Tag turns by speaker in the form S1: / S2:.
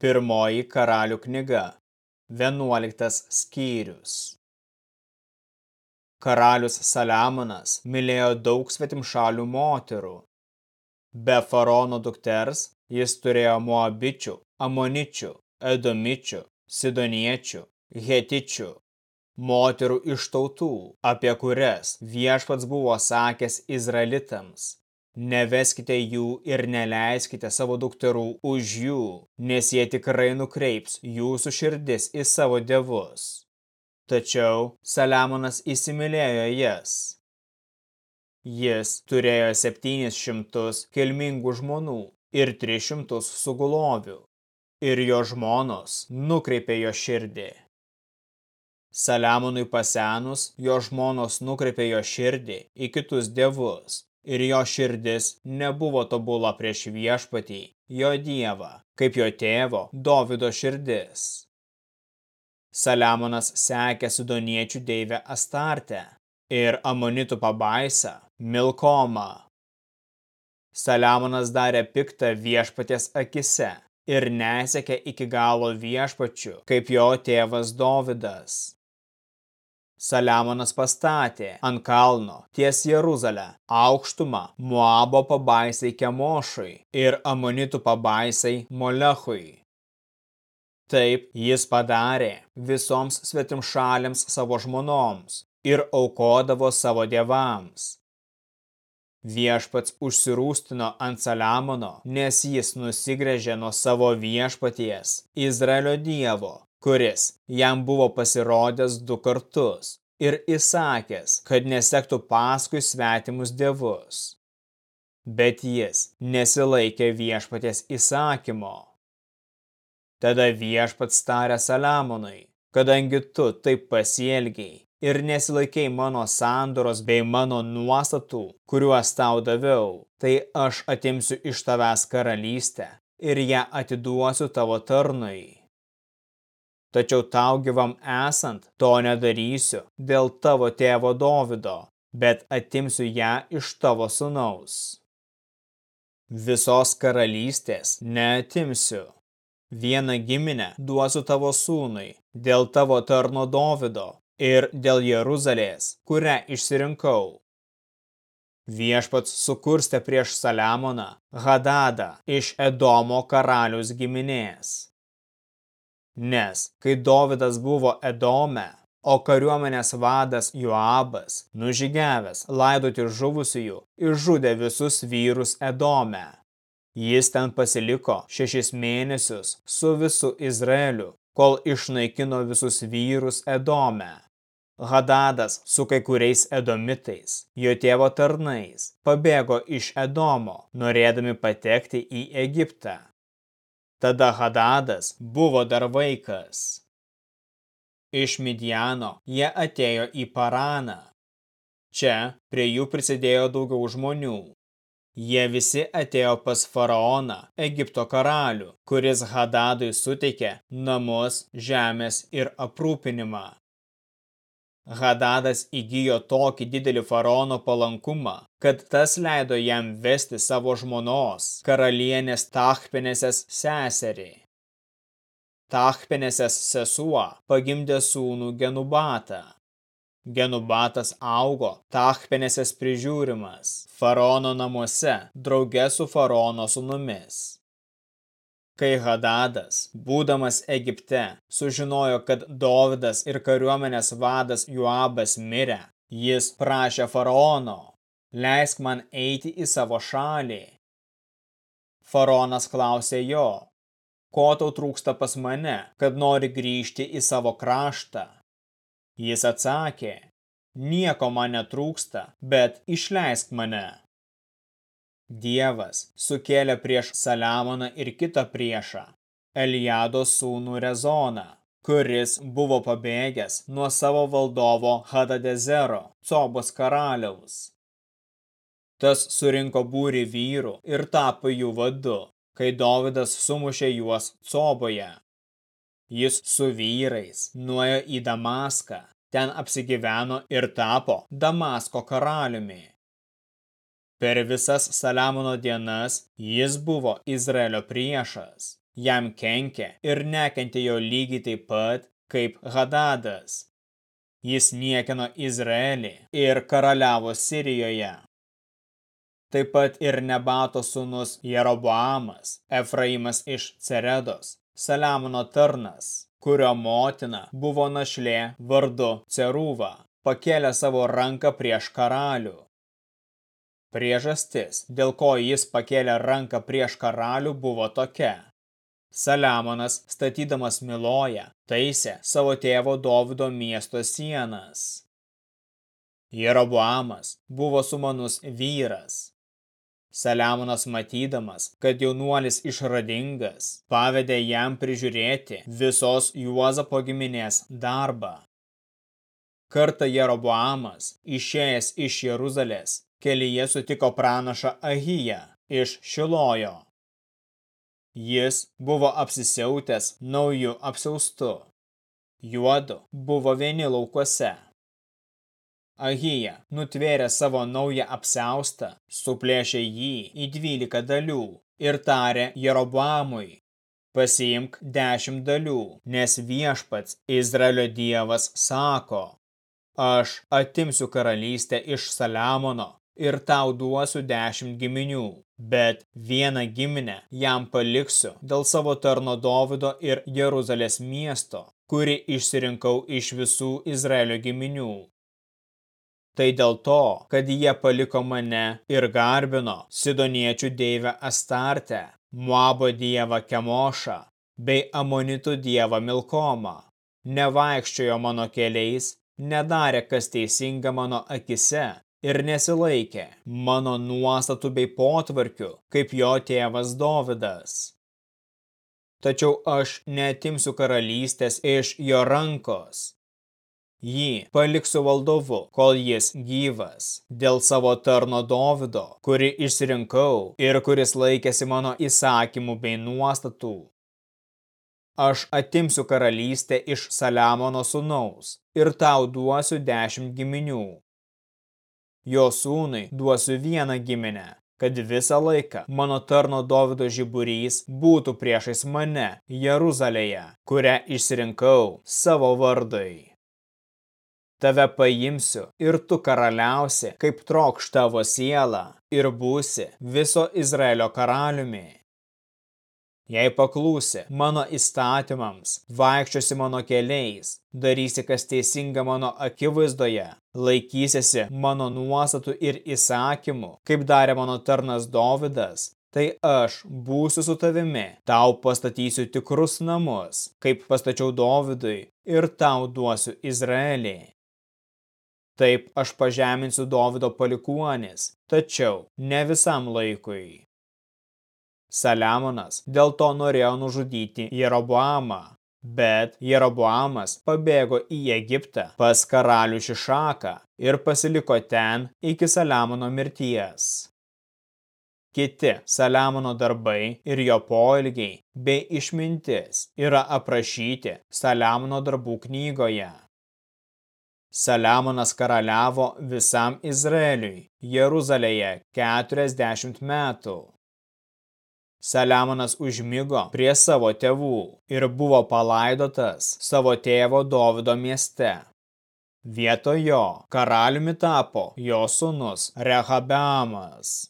S1: Pirmoji karalių knyga, 11 skyrius. Karalius Saliamonas mylėjo daug svetimšalių moterų. Be faraono dukters jis turėjo moabičių, amoničių, edomičių, sidoniečių, hetičių, moterų iš tautų, apie kurias viešpats buvo sakęs izraelitams – Neveskite jų ir neleiskite savo dukterų už jų, nes jie tikrai nukreips jūsų širdis į savo dievus. Tačiau Saliamonas įsimylėjo jas. Jis turėjo 700 kilmingų žmonų ir 300 sugulovių, ir jo žmonos nukreipė jo širdį. Saliamonui pasenus, jo žmonos nukreipė jo širdį į kitus dievus ir jo širdis nebuvo tobula prieš viešpatį, jo dievą, kaip jo tėvo Dovido širdis. Saliamonas sekė sudoniečių deivę Astartę ir amonitų pabaisą Milkomą. Saliamonas darė piktą viešpaties akise ir nesekė iki galo viešpačių, kaip jo tėvas Dovidas. Saliamonas pastatė ant kalno ties Jeruzalę aukštumą Moabo pabaisai Kemošui ir Amonitų pabaisai Molechui. Taip jis padarė visoms svetimšalėms savo žmonoms ir aukodavo savo dievams. Viešpats užsirūstino ant Saliamono, nes jis nusigrėžė nuo savo viešpaties, Izraelio dievo, kuris jam buvo pasirodęs du kartus ir įsakęs, kad nesektų paskui svetimus dievus. Bet jis nesilaikė viešpaties įsakymo. Tada viešpats tarė Saliamonui, kadangi tu taip pasielgiai ir nesilaikėjai mano sandoros bei mano nuostatų, kuriuos tau daviau, tai aš atimsiu iš tavęs karalystę ir ją atiduosiu tavo tarnui tačiau tau gyvam esant to nedarysiu dėl tavo tėvo Dovido, bet atimsiu ją iš tavo sunaus. Visos karalystės neatimsiu. Vieną giminę duosiu tavo sūnui dėl tavo tarno Dovido ir dėl Jeruzalės, kurią išsirinkau. Viešpats sukurstė prieš Saliamoną Hadadą iš Edomo karalius giminės. Nes, kai Dovidas buvo Edome, o kariuomenės vadas Joabas, nužygiavęs laidoti žuvusiųjų, išžudė visus vyrus Edome. Jis ten pasiliko šešis mėnesius su visu Izraeliu, kol išnaikino visus vyrus Edome. Hadadas su kai kuriais edomitais, jo tėvo tarnais, pabėgo iš Edomo, norėdami patekti į Egiptą. Tada Hadadas buvo dar vaikas. Iš Midjano jie atėjo į Paraną. Čia prie jų prisidėjo daugiau žmonių. Jie visi atėjo pas faraoną, Egipto karalių, kuris Hadadui suteikė namus, žemės ir aprūpinimą. Hadadas įgyjo tokį didelį faraono palankumą, kad tas leido jam vesti savo žmonos, karalienės Tachpenesės seserį. Tachpenesės sesuo pagimdė sūnų Genubatą. Genubatas augo Tachpenesės prižiūrimas, faraono namuose, drauge su faraono sunumis. Kai Hadadas, būdamas Egipte, sužinojo, kad Dovydas ir kariuomenės vadas Juabas mirė, jis prašė faraono, leisk man eiti į savo šalį. Faraonas klausė jo, ko tau trūksta pas mane, kad nori grįžti į savo kraštą? Jis atsakė, nieko man netrūksta, bet išleisk mane. Dievas sukėlė prieš Saliamoną ir kitą priešą, Eliado sūnų Rezoną, kuris buvo pabėgęs nuo savo valdovo Hadadezero, Cobos karaliaus. Tas surinko būrį vyrų ir tapo jų vadu, kai Dovydas sumušė juos Coboje. Jis su vyrais nuėjo į Damaską, ten apsigyveno ir tapo Damasko karaliumi. Per visas Saliamono dienas jis buvo Izraelio priešas. jam kenkė ir nekentė jo lygiai taip pat, kaip Hadadas. Jis niekino Izraelį ir karaliavo Sirijoje. Taip pat ir Nebato sūnus Jeroboamas, Efraimas iš Ceredos, Saliamono tarnas, kurio motina buvo našlė vardu Cerūva, pakėlė savo ranką prieš karalių. Priežastis, dėl ko jis pakėlė ranką prieš karalių, buvo tokia. Saliamonas, statydamas Miloje, taisė savo tėvo Dovido miesto sienas. Jeroboamas buvo sumanus vyras. Saliamonas matydamas, kad jaunuolis išradingas, pavedė jam prižiūrėti visos Juozapo giminės darbą. Kartą Jeroboamas, išėjęs iš Jeruzalės, kelyje sutiko pranašą Ahiją iš Šilojo. Jis buvo apsisiautęs naujų apsiaustu. Juodu buvo vieni laukuose. Ahija nutvėrė savo naują apsiaustą, suplėšė jį į dvylika dalių ir tarė Jeroboamui, pasiimk dešimt dalių, nes viešpats Izraelio dievas sako, aš atimsiu karalystę iš Saliamono ir tau duosiu dešimt giminių, bet vieną giminę jam paliksiu dėl savo tarno Dovido ir Jeruzalės miesto, kuri išsirinkau iš visų Izraelio giminių. Tai dėl to, kad jie paliko mane ir garbino Sidoniečių deivę Astartę, Moabo dievą Kemošą bei Amonitų dievą Milkomą, nevaikščiojo mano keliais, nedarė kas teisinga mano akise ir nesilaikė mano nuostatų bei potvarkių, kaip jo tėvas Dovidas. Tačiau aš netimsiu karalystės iš jo rankos. Jį paliksiu valdovu, kol jis gyvas, dėl savo tarno Dovido, kuri išsirinkau ir kuris laikėsi mano įsakymų bei nuostatų. Aš atimsiu karalystę iš Saliamono sūnaus ir tau duosiu dešimt giminių, Jo sūnui duosiu vieną giminę, kad visą laiką mano tarno Dovido žiburys būtų priešais mane Jeruzalėje, kurią išsirinkau savo vardai. Tave paimsiu ir tu karaliausi, kaip trokš tavo siela, ir būsi viso Izraelio karaliumi. Jei paklūsi mano įstatymams, vaikščiosi mano keliais, darysi kas teisinga mano akivaizdoje, laikysiesi mano nuostatų ir įsakymų, kaip darė mano tarnas Dovidas, tai aš būsiu su tavimi, tau pastatysiu tikrus namus, kaip pastačiau Dovidui, ir tau duosiu Izraelį. Taip aš pažeminsiu Dovido palikuonis, tačiau ne visam laikui. Saliamonas dėl to norėjo nužudyti Jeroboamą, bet Jeroboamas pabėgo į Egiptą pas karalių Šišaką ir pasiliko ten iki Saliamono mirties. Kiti Saliamono darbai ir jo poilgiai bei išmintis yra aprašyti Saliamono darbų knygoje. Saliamonas karaliavo visam Izraeliui Jeruzalėje 40 metų. Saliamonas užmigo prie savo tėvų ir buvo palaidotas savo tėvo Dovido mieste. Vieto jo karaliumi tapo jo sūnus Rehabeamas.